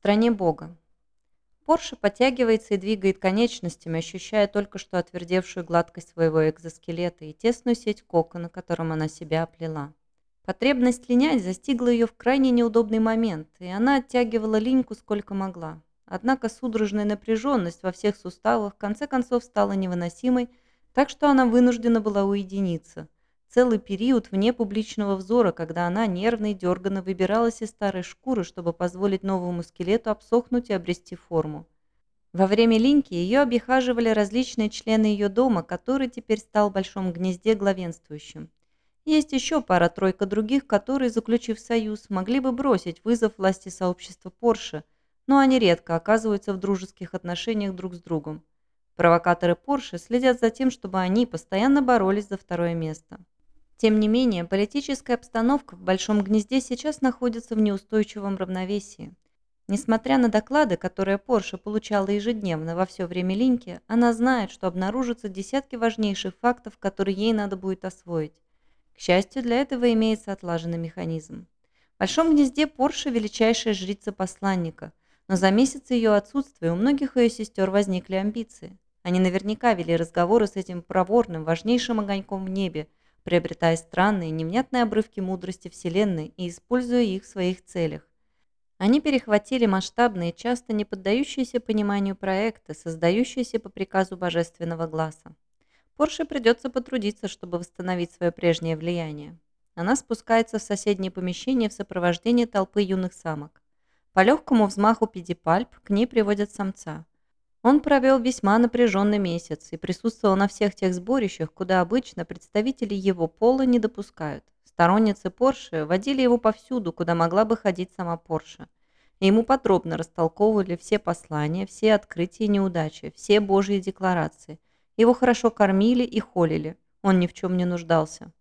стране Бога. Порше подтягивается и двигает конечностями, ощущая только что отвердевшую гладкость своего экзоскелета и тесную сеть кокона, которым она себя оплела. Потребность линять застигла ее в крайне неудобный момент, и она оттягивала линьку сколько могла. Однако судорожная напряженность во всех суставах в конце концов стала невыносимой, так что она вынуждена была уединиться – целый период вне публичного взора, когда она нервно и дерганно выбиралась из старой шкуры, чтобы позволить новому скелету обсохнуть и обрести форму. Во время линьки ее обихаживали различные члены ее дома, который теперь стал в большом гнезде главенствующим. Есть еще пара-тройка других, которые, заключив союз, могли бы бросить вызов власти сообщества Порше, но они редко оказываются в дружеских отношениях друг с другом. Провокаторы Порше следят за тем, чтобы они постоянно боролись за второе место. Тем не менее, политическая обстановка в Большом гнезде сейчас находится в неустойчивом равновесии. Несмотря на доклады, которые Порше получала ежедневно во все время линьки, она знает, что обнаружатся десятки важнейших фактов, которые ей надо будет освоить. К счастью, для этого имеется отлаженный механизм. В Большом гнезде Порше – величайшая жрица посланника, но за месяц ее отсутствия у многих ее сестер возникли амбиции. Они наверняка вели разговоры с этим проворным, важнейшим огоньком в небе – приобретая странные, невнятные обрывки мудрости Вселенной и используя их в своих целях. Они перехватили масштабные, часто не поддающиеся пониманию проекты, создающиеся по приказу божественного глаза. Порше придется потрудиться, чтобы восстановить свое прежнее влияние. Она спускается в соседнее помещение в сопровождении толпы юных самок. По легкому взмаху педипальп к ней приводят самца. Он провел весьма напряженный месяц и присутствовал на всех тех сборищах, куда обычно представители его пола не допускают. Сторонницы Порше водили его повсюду, куда могла бы ходить сама Порше. И ему подробно растолковывали все послания, все открытия и неудачи, все божьи декларации. Его хорошо кормили и холили, он ни в чем не нуждался.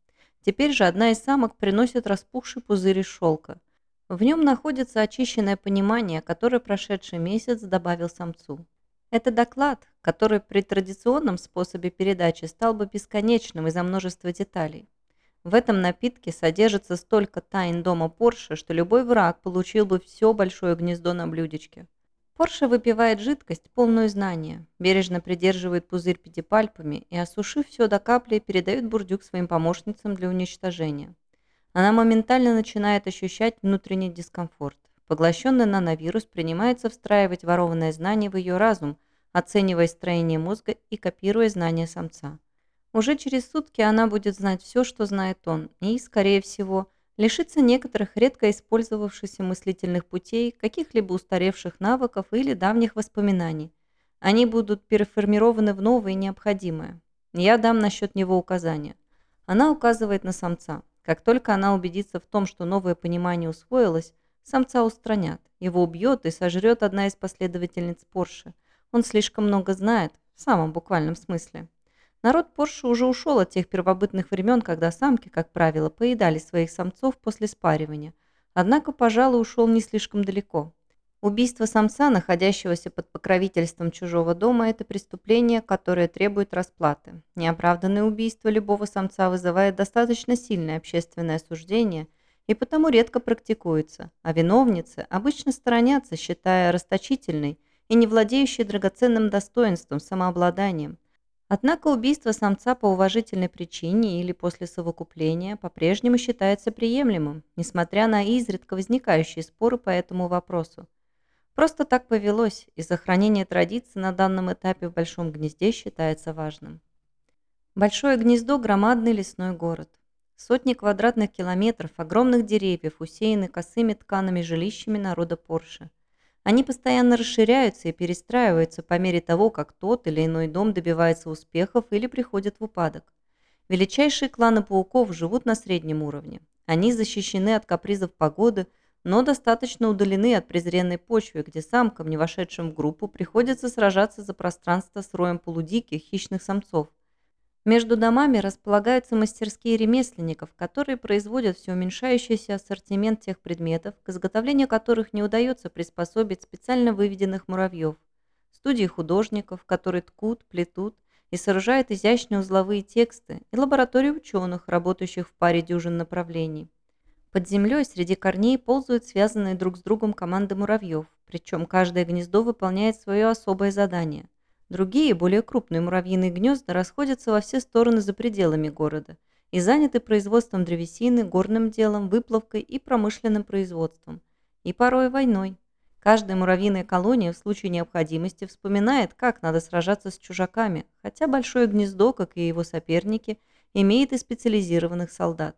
Теперь же одна из самок приносит распухший пузырь шелка. В нем находится очищенное понимание, которое прошедший месяц добавил самцу. Это доклад, который при традиционном способе передачи стал бы бесконечным из-за множества деталей. В этом напитке содержится столько тайн дома Порше, что любой враг получил бы все большое гнездо на блюдечке. Порше выпивает жидкость, полную знания, бережно придерживает пузырь пятипальпами и, осушив все до капли, передает бурдюк своим помощницам для уничтожения. Она моментально начинает ощущать внутренний дискомфорт. Поглощенный нановирус принимается встраивать ворованное знание в ее разум, оценивая строение мозга и копируя знания самца. Уже через сутки она будет знать все, что знает он, и, скорее всего, лишится некоторых редко использовавшихся мыслительных путей, каких-либо устаревших навыков или давних воспоминаний. Они будут переформированы в новое необходимое. Я дам насчет него указания. Она указывает на самца. Как только она убедится в том, что новое понимание усвоилось, Самца устранят. Его убьет и сожрет одна из последовательниц Порше. Он слишком много знает, в самом буквальном смысле. Народ Порше уже ушел от тех первобытных времен, когда самки, как правило, поедали своих самцов после спаривания. Однако, пожалуй, ушел не слишком далеко. Убийство самца, находящегося под покровительством чужого дома, это преступление, которое требует расплаты. Неоправданное убийство любого самца вызывает достаточно сильное общественное осуждение – и потому редко практикуется, а виновницы обычно сторонятся, считая расточительной и не владеющей драгоценным достоинством, самообладанием. Однако убийство самца по уважительной причине или после совокупления по-прежнему считается приемлемым, несмотря на изредка возникающие споры по этому вопросу. Просто так повелось, и сохранение традиций на данном этапе в Большом гнезде считается важным. Большое гнездо – громадный лесной город. Сотни квадратных километров огромных деревьев усеяны косыми тканами жилищами народа Порше. Они постоянно расширяются и перестраиваются по мере того, как тот или иной дом добивается успехов или приходит в упадок. Величайшие кланы пауков живут на среднем уровне. Они защищены от капризов погоды, но достаточно удалены от презренной почвы, где самкам, не вошедшим в группу, приходится сражаться за пространство с роем полудиких хищных самцов. Между домами располагаются мастерские ремесленников, которые производят все уменьшающийся ассортимент тех предметов, к изготовлению которых не удается приспособить специально выведенных муравьев, студии художников, которые ткут, плетут и сооружают изящные узловые тексты, и лаборатории ученых, работающих в паре дюжин направлений. Под землей среди корней ползают связанные друг с другом команды муравьев, причем каждое гнездо выполняет свое особое задание. Другие, более крупные муравьиные гнезда расходятся во все стороны за пределами города и заняты производством древесины, горным делом, выплавкой и промышленным производством. И порой войной. Каждая муравьиная колония в случае необходимости вспоминает, как надо сражаться с чужаками, хотя большое гнездо, как и его соперники, имеет и специализированных солдат.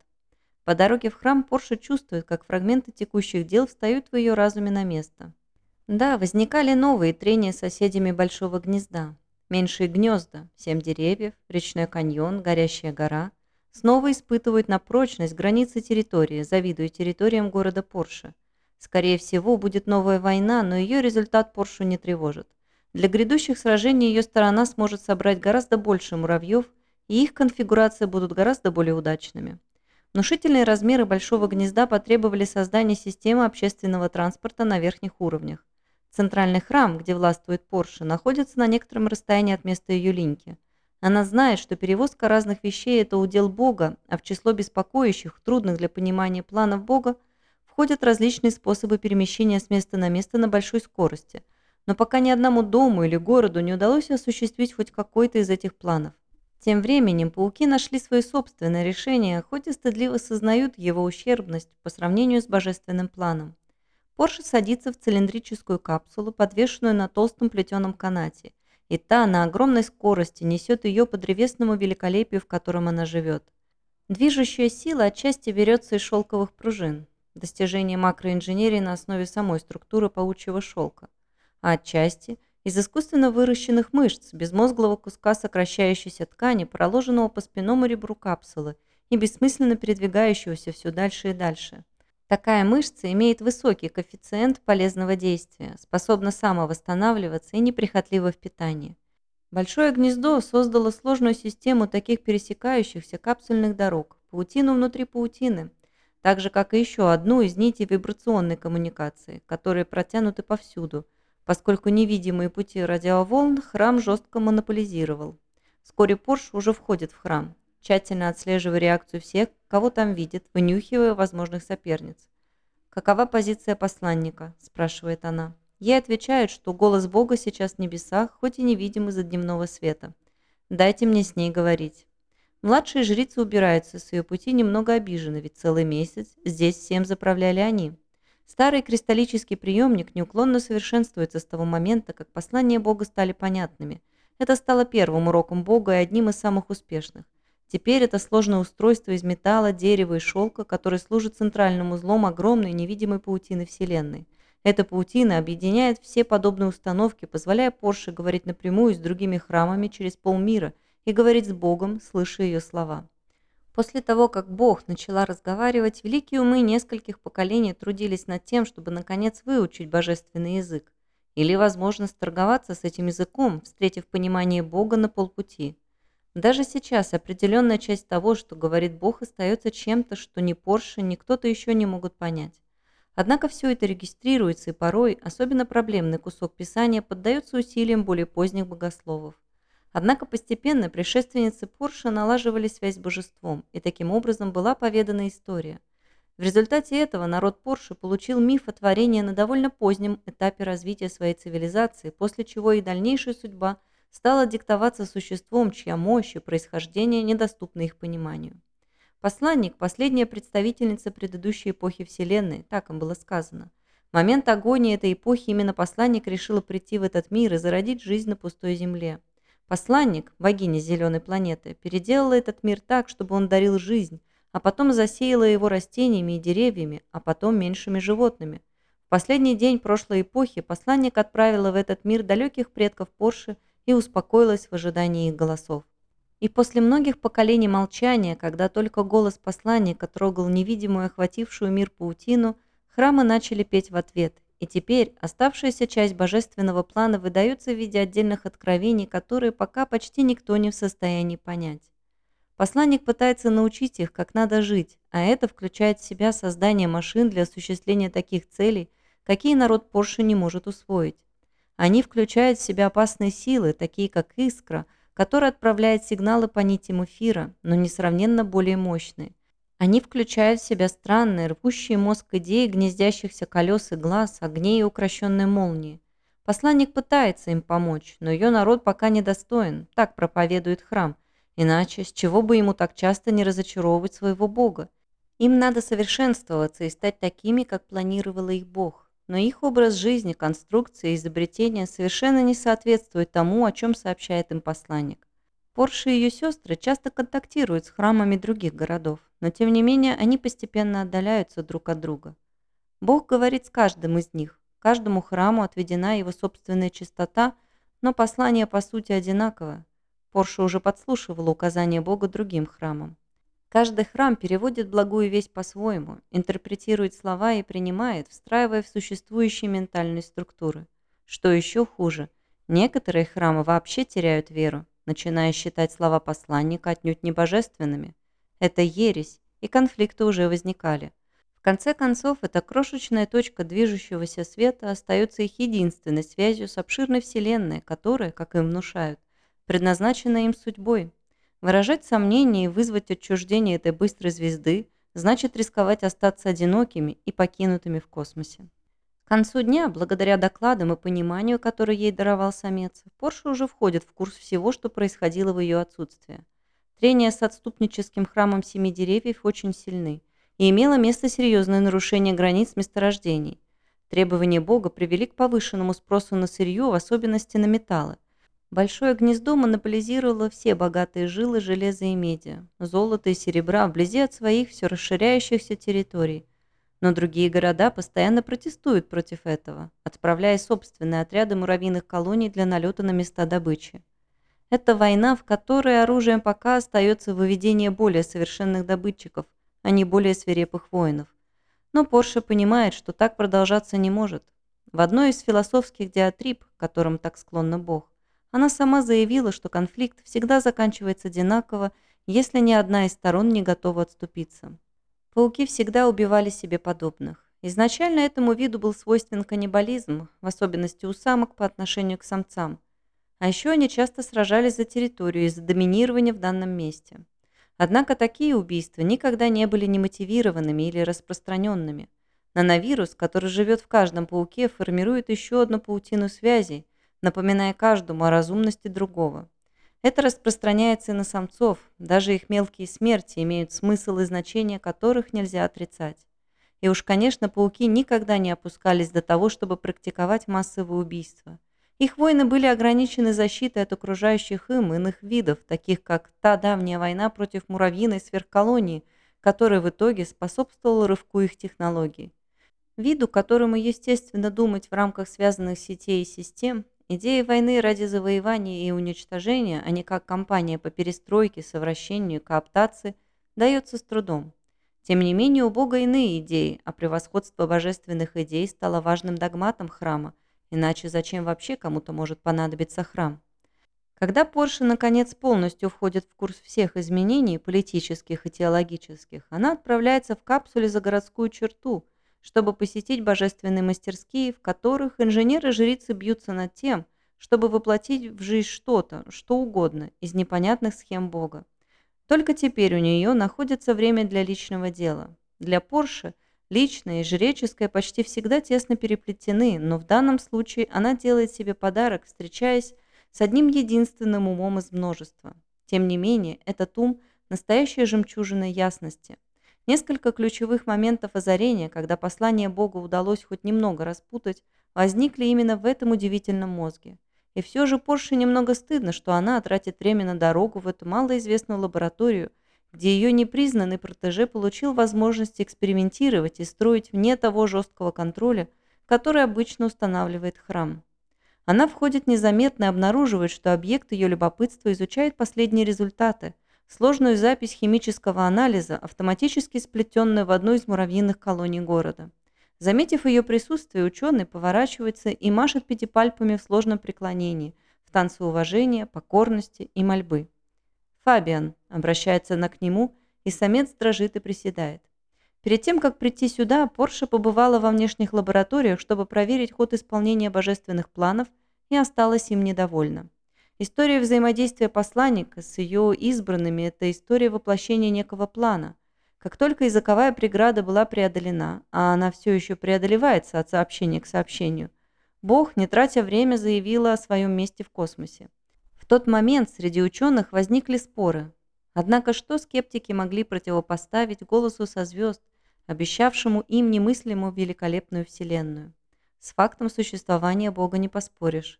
По дороге в храм Порша чувствует, как фрагменты текущих дел встают в ее разуме на место. Да, возникали новые трения с соседями Большого гнезда. Меньшие гнезда, семь деревьев, речной каньон, горящая гора, снова испытывают на прочность границы территории, завидуя территориям города Порше. Скорее всего, будет новая война, но ее результат Поршу не тревожит. Для грядущих сражений ее сторона сможет собрать гораздо больше муравьев, и их конфигурации будут гораздо более удачными. Внушительные размеры большого гнезда потребовали создания системы общественного транспорта на верхних уровнях. Центральный храм, где властвует Порше, находится на некотором расстоянии от места ее линьки. Она знает, что перевозка разных вещей – это удел Бога, а в число беспокоящих, трудных для понимания планов Бога – входят различные способы перемещения с места на место на большой скорости, но пока ни одному дому или городу не удалось осуществить хоть какой-то из этих планов. Тем временем пауки нашли свое собственное решение, хоть и стыдливо сознают его ущербность по сравнению с божественным планом. Порше садится в цилиндрическую капсулу, подвешенную на толстом плетеном канате, и та на огромной скорости несет ее по древесному великолепию, в котором она живет. Движущая сила отчасти берется из шелковых пружин, достижение макроинженерии на основе самой структуры паучьего шелка, а отчасти из искусственно выращенных мышц, безмозглого куска сокращающейся ткани, проложенного по спинному ребру капсулы и бессмысленно передвигающегося все дальше и дальше. Такая мышца имеет высокий коэффициент полезного действия, способна самовосстанавливаться и неприхотлива в питании. Большое гнездо создало сложную систему таких пересекающихся капсульных дорог, паутину внутри паутины, так же, как и еще одну из нитей вибрационной коммуникации, которые протянуты повсюду, поскольку невидимые пути радиоволн храм жестко монополизировал. Вскоре Порш уже входит в храм, тщательно отслеживая реакцию всех, кого там видит, вынюхивая возможных соперниц. «Какова позиция посланника?» – спрашивает она. Ей отвечают, что голос Бога сейчас в небесах, хоть и невидим из-за дневного света. «Дайте мне с ней говорить». Младшие жрицы убираются с ее пути немного обижены, ведь целый месяц здесь всем заправляли они. Старый кристаллический приемник неуклонно совершенствуется с того момента, как послания Бога стали понятными. Это стало первым уроком Бога и одним из самых успешных. Теперь это сложное устройство из металла, дерева и шелка, который служит центральным узлом огромной невидимой паутины Вселенной. Эта паутина объединяет все подобные установки, позволяя Порше говорить напрямую с другими храмами через полмира – и говорить с Богом, слыша ее слова. После того, как Бог начала разговаривать, великие умы нескольких поколений трудились над тем, чтобы наконец выучить божественный язык. Или, возможно, сторговаться с этим языком, встретив понимание Бога на полпути. Даже сейчас определенная часть того, что говорит Бог, остается чем-то, что ни Порше, ни кто-то еще не могут понять. Однако все это регистрируется и порой, особенно проблемный кусок Писания, поддается усилиям более поздних богословов. Однако постепенно предшественницы Порше налаживали связь с божеством, и таким образом была поведана история. В результате этого народ Порше получил миф о творении на довольно позднем этапе развития своей цивилизации, после чего и дальнейшая судьба стала диктоваться существом, чья мощь и происхождение недоступны их пониманию. Посланник – последняя представительница предыдущей эпохи Вселенной, так им было сказано. В момент агонии этой эпохи именно посланник решила прийти в этот мир и зародить жизнь на пустой земле. Посланник, богиня зеленой планеты, переделала этот мир так, чтобы он дарил жизнь, а потом засеяла его растениями и деревьями, а потом меньшими животными. В последний день прошлой эпохи посланник отправила в этот мир далеких предков Порше и успокоилась в ожидании их голосов. И после многих поколений молчания, когда только голос посланника трогал невидимую охватившую мир паутину, храмы начали петь в ответ, и теперь оставшаяся часть божественного плана выдается в виде отдельных откровений, которые пока почти никто не в состоянии понять. Посланник пытается научить их, как надо жить, а это включает в себя создание машин для осуществления таких целей, какие народ Порше не может усвоить. Они включают в себя опасные силы, такие как искра, которая отправляет сигналы по нитям эфира, но несравненно более мощные. Они включают в себя странные, рвущие мозг идеи гнездящихся колес и глаз, огней и укращенной молнии. Посланник пытается им помочь, но ее народ пока недостоин, так проповедует храм. Иначе, с чего бы ему так часто не разочаровывать своего бога? Им надо совершенствоваться и стать такими, как планировал их бог. Но их образ жизни, конструкции и изобретения совершенно не соответствуют тому, о чем сообщает им посланник. Порше и ее сестры часто контактируют с храмами других городов, но тем не менее они постепенно отдаляются друг от друга. Бог говорит с каждым из них, каждому храму отведена его собственная чистота, но послание по сути одинаковое. Порше уже подслушивала указания Бога другим храмам. Каждый храм переводит благую весть по-своему, интерпретирует слова и принимает, встраивая в существующие ментальные структуры. Что еще хуже, некоторые храмы вообще теряют веру, начиная считать слова посланника отнюдь не божественными. Это ересь, и конфликты уже возникали. В конце концов, эта крошечная точка движущегося света остается их единственной связью с обширной Вселенной, которая, как им внушают, предназначена им судьбой. Выражать сомнения и вызвать отчуждение этой быстрой звезды значит рисковать остаться одинокими и покинутыми в космосе. К концу дня, благодаря докладам и пониманию, которые ей даровал самец, Порше уже входит в курс всего, что происходило в ее отсутствие. Трения с отступническим храмом Семи Деревьев очень сильны, и имело место серьезное нарушение границ месторождений. Требования Бога привели к повышенному спросу на сырье, в особенности на металлы. Большое гнездо монополизировало все богатые жилы железа и меди, золота и серебра вблизи от своих все расширяющихся территорий. Но другие города постоянно протестуют против этого, отправляя собственные отряды муравьиных колоний для налета на места добычи. Это война, в которой оружием пока остается выведение более совершенных добытчиков, а не более свирепых воинов. Но Порше понимает, что так продолжаться не может. В одной из философских диатриб, которым так склонна Бог, она сама заявила, что конфликт всегда заканчивается одинаково, если ни одна из сторон не готова отступиться. Пауки всегда убивали себе подобных. Изначально этому виду был свойствен каннибализм, в особенности у самок по отношению к самцам – а еще они часто сражались за территорию и за доминирование в данном месте. Однако такие убийства никогда не были немотивированными или распространенными. Нановирус, который живет в каждом пауке, формирует еще одну паутину связей, напоминая каждому о разумности другого. Это распространяется и на самцов, даже их мелкие смерти имеют смысл и значение которых нельзя отрицать. И уж, конечно, пауки никогда не опускались до того, чтобы практиковать массовые убийства – их войны были ограничены защитой от окружающих им иных видов, таких как та давняя война против муравьиной сверхколонии, которая в итоге способствовала рывку их технологий. Виду, которому естественно думать в рамках связанных сетей и систем, идея войны ради завоевания и уничтожения, а не как кампания по перестройке, совращению и кооптации, дается с трудом. Тем не менее, у Бога иные идеи, а превосходство божественных идей стало важным догматом храма, Иначе зачем вообще кому-то может понадобиться храм? Когда Порше наконец полностью входит в курс всех изменений, политических и теологических, она отправляется в капсуле за городскую черту, чтобы посетить божественные мастерские, в которых инженеры-жрицы бьются над тем, чтобы воплотить в жизнь что-то, что угодно, из непонятных схем Бога. Только теперь у нее находится время для личного дела. Для Порше Личное и жреческое почти всегда тесно переплетены, но в данном случае она делает себе подарок, встречаясь с одним единственным умом из множества. Тем не менее, этот ум – настоящая жемчужина ясности. Несколько ключевых моментов озарения, когда послание Бога удалось хоть немного распутать, возникли именно в этом удивительном мозге. И все же Порше немного стыдно, что она тратит время на дорогу в эту малоизвестную лабораторию – где ее непризнанный протеже получил возможность экспериментировать и строить вне того жесткого контроля, который обычно устанавливает храм. Она входит незаметно и обнаруживает, что объект ее любопытства изучает последние результаты, сложную запись химического анализа, автоматически сплетенную в одну из муравьиных колоний города. Заметив ее присутствие, ученый поворачивается и машет пятипальпами в сложном преклонении, в танце уважения, покорности и мольбы. «Фабиан», — обращается она к нему, и самец дрожит и приседает. Перед тем, как прийти сюда, Порша побывала во внешних лабораториях, чтобы проверить ход исполнения божественных планов, и осталась им недовольна. История взаимодействия посланника с ее избранными – это история воплощения некого плана. Как только языковая преграда была преодолена, а она все еще преодолевается от сообщения к сообщению, Бог, не тратя время, заявила о своем месте в космосе. В тот момент среди ученых возникли споры. Однако что скептики могли противопоставить голосу со звезд, обещавшему им немыслимую великолепную Вселенную? С фактом существования Бога не поспоришь.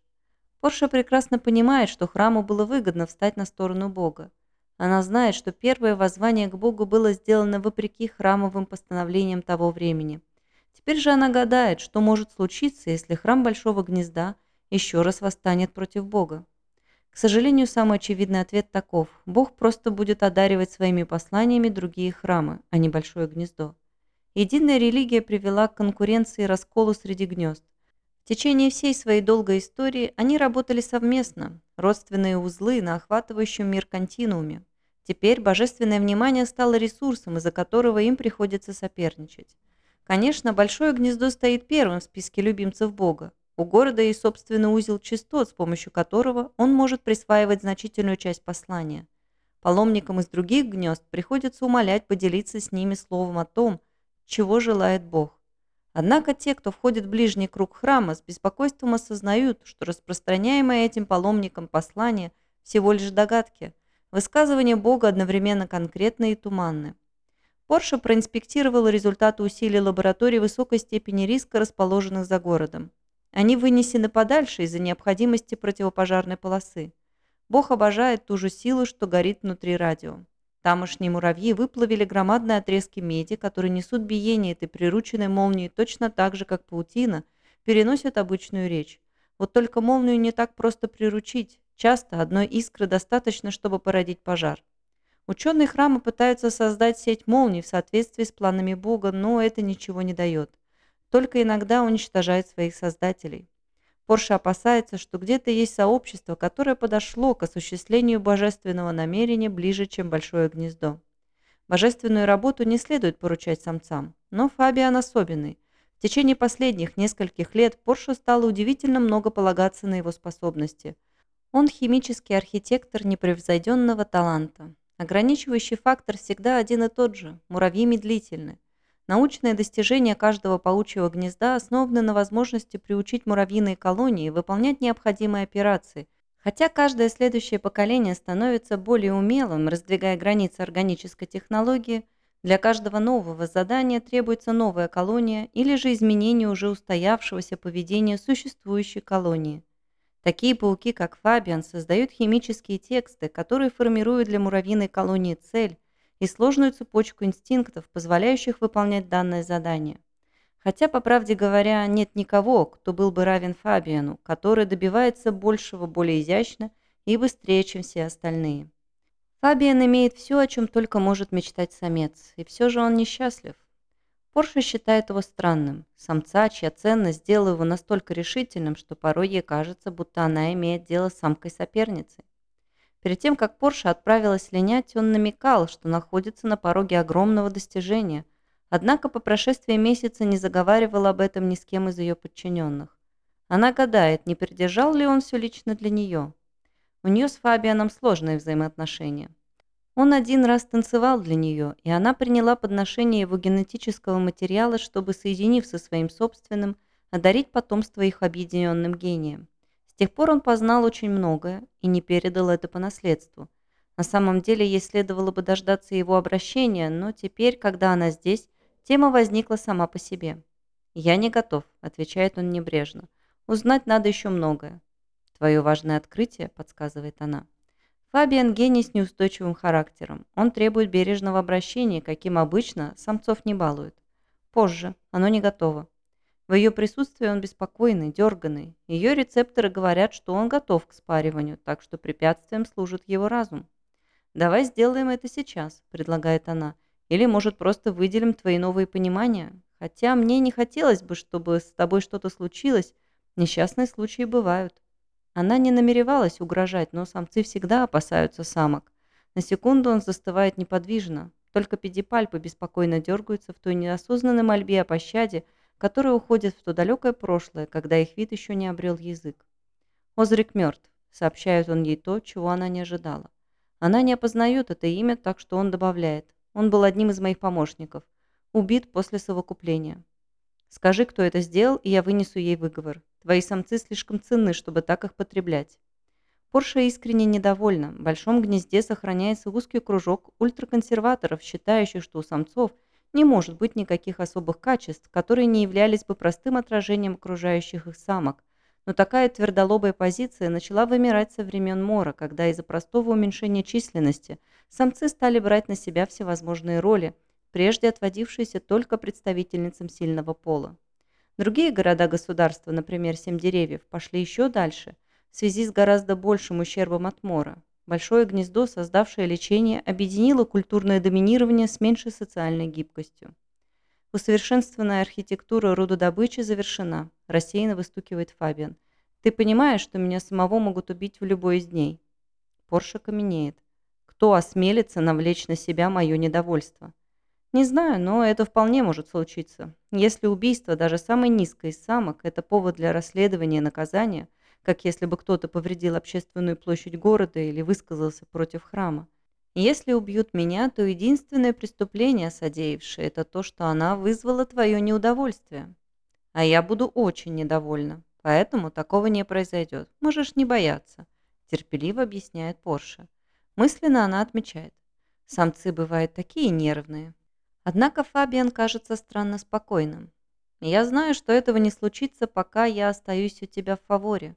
Порша прекрасно понимает, что храму было выгодно встать на сторону Бога. Она знает, что первое воззвание к Богу было сделано вопреки храмовым постановлениям того времени. Теперь же она гадает, что может случиться, если храм Большого Гнезда еще раз восстанет против Бога. К сожалению, самый очевидный ответ таков. Бог просто будет одаривать своими посланиями другие храмы, а не Большое Гнездо. Единая религия привела к конкуренции и расколу среди гнезд. В течение всей своей долгой истории они работали совместно, родственные узлы на охватывающем мир континууме. Теперь божественное внимание стало ресурсом, из-за которого им приходится соперничать. Конечно, большое гнездо стоит первым в списке любимцев Бога. У города есть собственный узел частот, с помощью которого он может присваивать значительную часть послания. Паломникам из других гнезд приходится умолять поделиться с ними словом о том, чего желает Бог. Однако те, кто входит в ближний круг храма, с беспокойством осознают, что распространяемое этим паломникам послание всего лишь догадки – Высказывания Бога одновременно конкретны и туманны. Порше проинспектировала результаты усилий лабораторий высокой степени риска, расположенных за городом. Они вынесены подальше из-за необходимости противопожарной полосы. Бог обожает ту же силу, что горит внутри радио. Тамошние муравьи выплавили громадные отрезки меди, которые несут биение этой прирученной молнии точно так же, как паутина, переносят обычную речь. Вот только молнию не так просто приручить. Часто одной искры достаточно, чтобы породить пожар. Ученые храма пытаются создать сеть молний в соответствии с планами Бога, но это ничего не дает. Только иногда уничтожает своих создателей. Порше опасается, что где-то есть сообщество, которое подошло к осуществлению божественного намерения ближе, чем большое гнездо. Божественную работу не следует поручать самцам, но Фабиан особенный. В течение последних нескольких лет Порше стало удивительно много полагаться на его способности – он химический архитектор непревзойденного таланта. Ограничивающий фактор всегда один и тот же – муравьи медлительны. Научные достижения каждого паучьего гнезда основаны на возможности приучить муравьиные колонии выполнять необходимые операции, хотя каждое следующее поколение становится более умелым, раздвигая границы органической технологии, для каждого нового задания требуется новая колония или же изменение уже устоявшегося поведения существующей колонии – Такие пауки, как Фабиан, создают химические тексты, которые формируют для муравьиной колонии цель и сложную цепочку инстинктов, позволяющих выполнять данное задание. Хотя, по правде говоря, нет никого, кто был бы равен Фабиану, который добивается большего более изящно и быстрее, чем все остальные. Фабиан имеет все, о чем только может мечтать самец, и все же он несчастлив. Порше считает его странным. Самца, чья ценность сделала его настолько решительным, что порой ей кажется, будто она имеет дело с самкой-соперницей. Перед тем, как Порше отправилась линять, он намекал, что находится на пороге огромного достижения, однако по прошествии месяца не заговаривал об этом ни с кем из ее подчиненных. Она гадает, не придержал ли он все лично для нее. У нее с Фабианом сложные взаимоотношения. Он один раз танцевал для нее, и она приняла подношение его генетического материала, чтобы, соединив со своим собственным, одарить потомство их объединенным гением. С тех пор он познал очень многое и не передал это по наследству. На самом деле ей следовало бы дождаться его обращения, но теперь, когда она здесь, тема возникла сама по себе. «Я не готов», — отвечает он небрежно. «Узнать надо еще многое». «Твое важное открытие», — подсказывает она. Фабиан – гений с неустойчивым характером. Он требует бережного обращения, каким обычно самцов не балуют. Позже. Оно не готово. В ее присутствии он беспокойный, дерганный. Ее рецепторы говорят, что он готов к спариванию, так что препятствием служит его разум. «Давай сделаем это сейчас», – предлагает она. «Или, может, просто выделим твои новые понимания? Хотя мне не хотелось бы, чтобы с тобой что-то случилось. Несчастные случаи бывают». Она не намеревалась угрожать, но самцы всегда опасаются самок. На секунду он застывает неподвижно. Только педипальпы беспокойно дергаются в той неосознанной мольбе о пощаде, которая уходит в то далекое прошлое, когда их вид еще не обрел язык. Озрик мертв, сообщает он ей то, чего она не ожидала. Она не опознает это имя, так что он добавляет. Он был одним из моих помощников. Убит после совокупления. Скажи, кто это сделал, и я вынесу ей выговор. Твои самцы слишком ценны, чтобы так их потреблять. Порша искренне недовольна. В большом гнезде сохраняется узкий кружок ультраконсерваторов, считающих, что у самцов не может быть никаких особых качеств, которые не являлись бы простым отражением окружающих их самок. Но такая твердолобая позиция начала вымирать со времен Мора, когда из-за простого уменьшения численности самцы стали брать на себя всевозможные роли, прежде отводившиеся только представительницам сильного пола. Другие города-государства, например, Семь деревьев, пошли еще дальше, в связи с гораздо большим ущербом от мора. Большое гнездо, создавшее лечение, объединило культурное доминирование с меньшей социальной гибкостью. Усовершенствованная архитектура рудодобычи завершена, рассеянно выстукивает Фабиан. Ты понимаешь, что меня самого могут убить в любой из дней? Порша каменеет. Кто осмелится навлечь на себя мое недовольство? Не знаю, но это вполне может случиться. Если убийство даже самой низкой из самок – это повод для расследования и наказания, как если бы кто-то повредил общественную площадь города или высказался против храма. Если убьют меня, то единственное преступление, содеявшее, это то, что она вызвала твое неудовольствие. А я буду очень недовольна, поэтому такого не произойдет. Можешь не бояться, терпеливо объясняет Порше. Мысленно она отмечает. Самцы бывают такие нервные, Однако Фабиан кажется странно спокойным. «Я знаю, что этого не случится, пока я остаюсь у тебя в фаворе.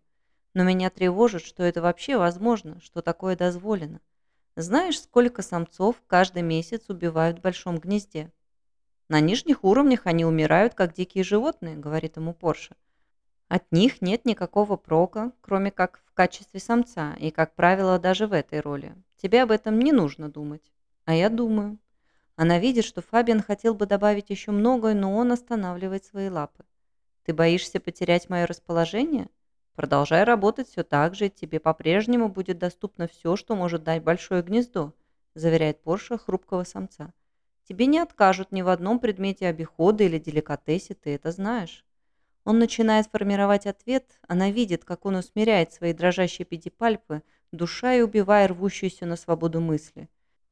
Но меня тревожит, что это вообще возможно, что такое дозволено. Знаешь, сколько самцов каждый месяц убивают в большом гнезде?» «На нижних уровнях они умирают, как дикие животные», — говорит ему Порше. «От них нет никакого прока, кроме как в качестве самца, и, как правило, даже в этой роли. Тебе об этом не нужно думать. А я думаю. Она видит, что Фабиан хотел бы добавить еще многое, но он останавливает свои лапы. «Ты боишься потерять мое расположение? Продолжай работать все так же, тебе по-прежнему будет доступно все, что может дать большое гнездо», заверяет Порша хрупкого самца. «Тебе не откажут ни в одном предмете обихода или деликатесе, ты это знаешь». Он начинает формировать ответ, она видит, как он усмиряет свои дрожащие педипальпы, душа и убивая рвущуюся на свободу мысли.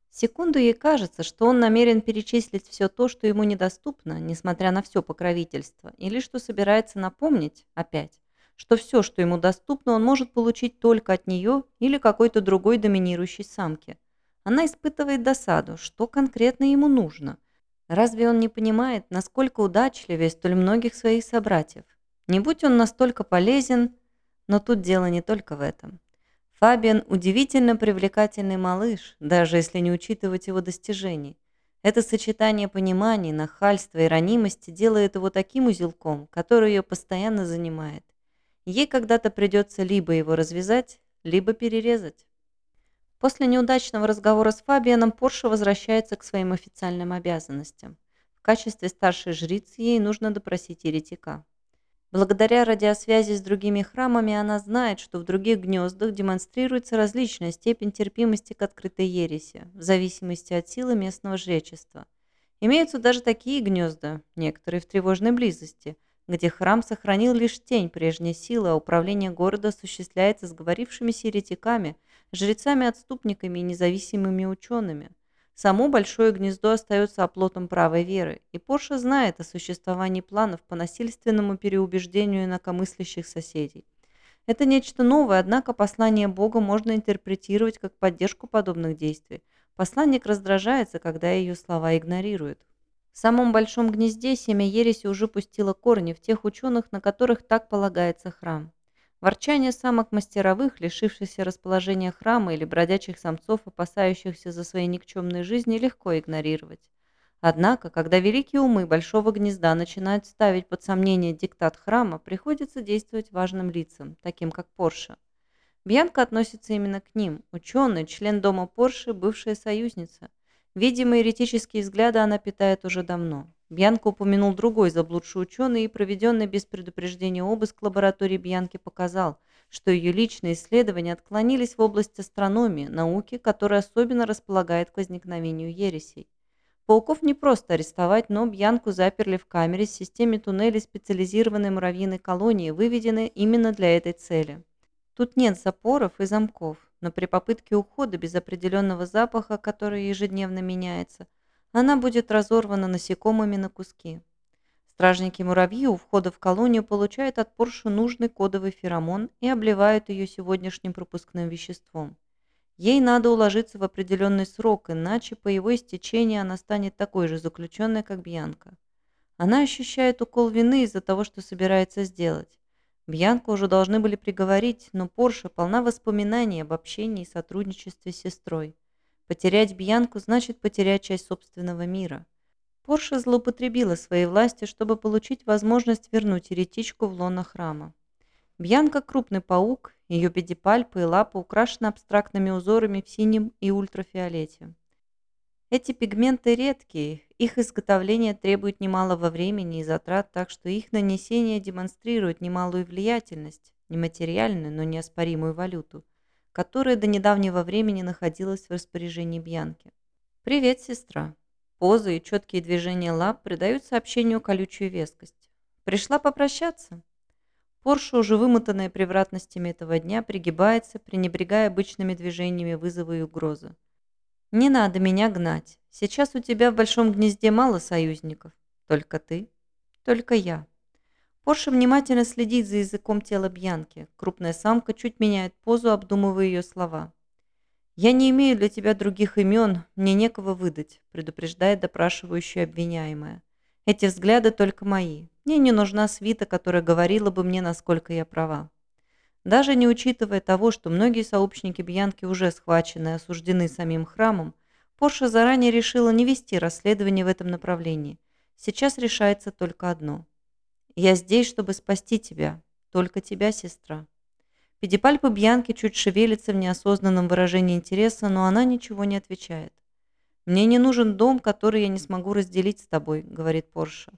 Секунду ей кажется, что он намерен перечислить все то, что ему недоступно, несмотря на все покровительство, или что собирается напомнить, опять, что все, что ему доступно, он может получить только от нее или какой-то другой доминирующей самки. Она испытывает досаду, что конкретно ему нужно. Разве он не понимает, насколько удачливее столь многих своих собратьев? Не будь он настолько полезен, но тут дело не только в этом. Фабиан – удивительно привлекательный малыш, даже если не учитывать его достижений. Это сочетание понимания, нахальства и ранимости делает его таким узелком, который ее постоянно занимает. Ей когда-то придется либо его развязать, либо перерезать. После неудачного разговора с Фабианом Порше возвращается к своим официальным обязанностям. В качестве старшей жрицы ей нужно допросить еретика. Благодаря радиосвязи с другими храмами она знает, что в других гнездах демонстрируется различная степень терпимости к открытой ереси, в зависимости от силы местного жречества. Имеются даже такие гнезда, некоторые в тревожной близости, где храм сохранил лишь тень прежней силы, а управление города осуществляется сговорившимися еретиками, жрецами-отступниками и независимыми учеными – Само большое гнездо остается оплотом правой веры, и Порша знает о существовании планов по насильственному переубеждению инакомыслящих соседей. Это нечто новое, однако послание Бога можно интерпретировать как поддержку подобных действий. Посланник раздражается, когда ее слова игнорируют. В самом большом гнезде семя ереси уже пустило корни в тех ученых, на которых так полагается храм. Ворчание самок мастеровых, лишившихся расположения храма или бродячих самцов, опасающихся за свои никчемные жизни, легко игнорировать. Однако, когда великие умы Большого Гнезда начинают ставить под сомнение диктат храма, приходится действовать важным лицам, таким как Порше. Бьянка относится именно к ним, ученый, член дома Порше, бывшая союзница. Видимо, еретические взгляды она питает уже давно. Бьянко упомянул другой заблудший ученый, и проведенный без предупреждения обыск лаборатории Бьянки показал, что ее личные исследования отклонились в область астрономии, науки, которая особенно располагает к возникновению ересей. Пауков не просто арестовать, но Бьянку заперли в камере с системе туннелей специализированной муравьиной колонии, выведенной именно для этой цели. Тут нет запоров и замков, но при попытке ухода без определенного запаха, который ежедневно меняется, она будет разорвана насекомыми на куски. Стражники-муравьи у входа в колонию получают от Порши нужный кодовый феромон и обливают ее сегодняшним пропускным веществом. Ей надо уложиться в определенный срок, иначе по его истечении она станет такой же заключенной, как Бьянка. Она ощущает укол вины из-за того, что собирается сделать. Бьянку уже должны были приговорить, но Порша полна воспоминаний об общении и сотрудничестве с сестрой. Потерять Бьянку значит потерять часть собственного мира. Порша злоупотребила своей властью, чтобы получить возможность вернуть еретичку в лоно храма. Бьянка – крупный паук, ее педипальпы и лапы украшены абстрактными узорами в синем и ультрафиолете. Эти пигменты редкие, их изготовление требует немалого времени и затрат, так что их нанесение демонстрирует немалую влиятельность, нематериальную, но неоспоримую валюту, которая до недавнего времени находилась в распоряжении Бьянки. «Привет, сестра!» Позы и четкие движения лап придают сообщению колючую вескость. «Пришла попрощаться?» Порша, уже вымотанная превратностями этого дня, пригибается, пренебрегая обычными движениями вызова и угрозы. «Не надо меня гнать. Сейчас у тебя в большом гнезде мало союзников. Только ты, только я». Порша внимательно следит за языком тела Бьянки. Крупная самка чуть меняет позу, обдумывая ее слова. «Я не имею для тебя других имен, мне некого выдать», предупреждает допрашивающая обвиняемая. «Эти взгляды только мои. Мне не нужна свита, которая говорила бы мне, насколько я права». Даже не учитывая того, что многие сообщники Бьянки уже схвачены и осуждены самим храмом, Порша заранее решила не вести расследование в этом направлении. Сейчас решается только одно. «Я здесь, чтобы спасти тебя. Только тебя, сестра». Педипальпы Бьянки чуть шевелится в неосознанном выражении интереса, но она ничего не отвечает. «Мне не нужен дом, который я не смогу разделить с тобой», — говорит Порша.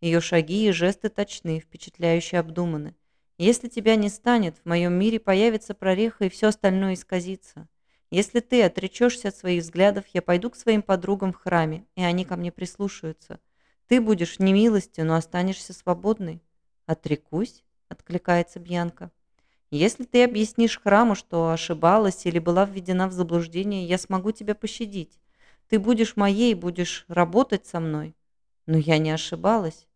Ее шаги и жесты точны, впечатляюще обдуманы. «Если тебя не станет, в моем мире появится прореха, и все остальное исказится. Если ты отречешься от своих взглядов, я пойду к своим подругам в храме, и они ко мне прислушаются. Ты будешь в немилости, но останешься свободной». «Отрекусь?» — откликается Бьянка. Если ты объяснишь храму, что ошибалась или была введена в заблуждение, я смогу тебя пощадить. Ты будешь моей, будешь работать со мной. Но я не ошибалась.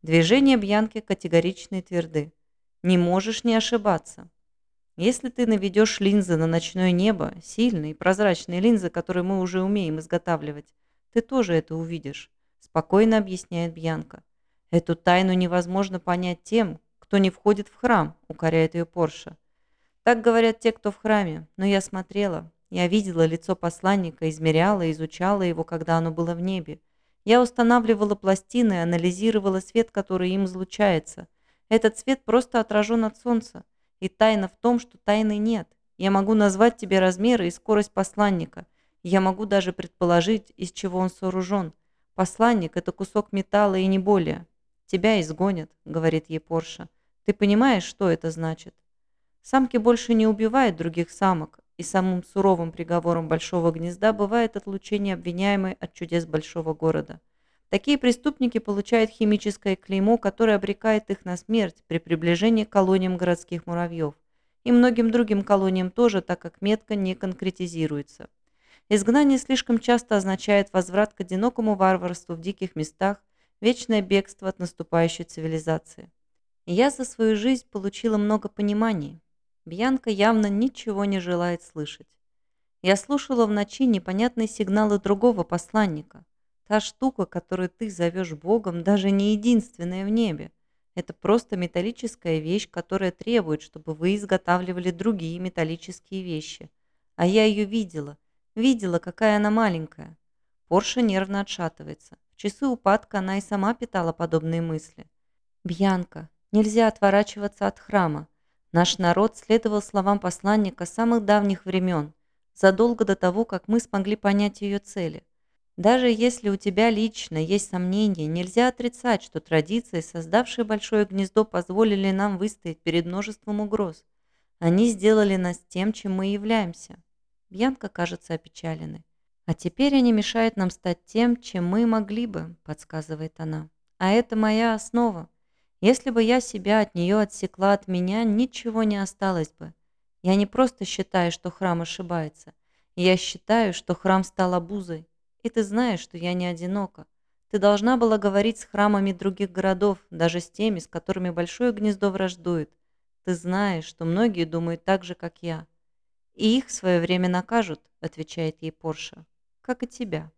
Движения Бьянки категоричны и тверды. Не можешь не ошибаться. Если ты наведешь линзы на ночное небо, сильные прозрачные линзы, которые мы уже умеем изготавливать, ты тоже это увидишь, спокойно объясняет Бьянка. Эту тайну невозможно понять тем, кто не входит в храм», — укоряет ее Порша. «Так говорят те, кто в храме, но я смотрела. Я видела лицо посланника, измеряла, изучала его, когда оно было в небе. Я устанавливала пластины анализировала свет, который им излучается. Этот свет просто отражен от солнца. И тайна в том, что тайны нет. Я могу назвать тебе размеры и скорость посланника. Я могу даже предположить, из чего он сооружен. Посланник – это кусок металла и не более. Тебя изгонят, говорит ей Порша. Ты понимаешь, что это значит? Самки больше не убивают других самок, и самым суровым приговором большого гнезда бывает отлучение обвиняемой от чудес большого города. Такие преступники получают химическое клеймо, которое обрекает их на смерть при приближении к колониям городских муравьев. И многим другим колониям тоже, так как метка не конкретизируется. Изгнание слишком часто означает возврат к одинокому варварству в диких местах, вечное бегство от наступающей цивилизации я за свою жизнь получила много пониманий. Бьянка явно ничего не желает слышать. Я слушала в ночи непонятные сигналы другого посланника. Та штука, которую ты зовешь Богом, даже не единственная в небе. Это просто металлическая вещь, которая требует, чтобы вы изготавливали другие металлические вещи. А я ее видела. Видела, какая она маленькая. Порша нервно отшатывается. В часы упадка она и сама питала подобные мысли. «Бьянка, Нельзя отворачиваться от храма. Наш народ следовал словам посланника самых давних времен, задолго до того, как мы смогли понять ее цели. Даже если у тебя лично есть сомнения, нельзя отрицать, что традиции, создавшие большое гнездо, позволили нам выстоять перед множеством угроз. Они сделали нас тем, чем мы являемся. Бьянка кажется опечаленной. А теперь они мешают нам стать тем, чем мы могли бы, подсказывает она. А это моя основа. Если бы я себя от нее отсекла от меня, ничего не осталось бы. Я не просто считаю, что храм ошибается. Я считаю, что храм стал обузой. И ты знаешь, что я не одинока. Ты должна была говорить с храмами других городов, даже с теми, с которыми большое гнездо враждует. Ты знаешь, что многие думают так же, как я. И их в свое время накажут, отвечает ей Порша, как и тебя.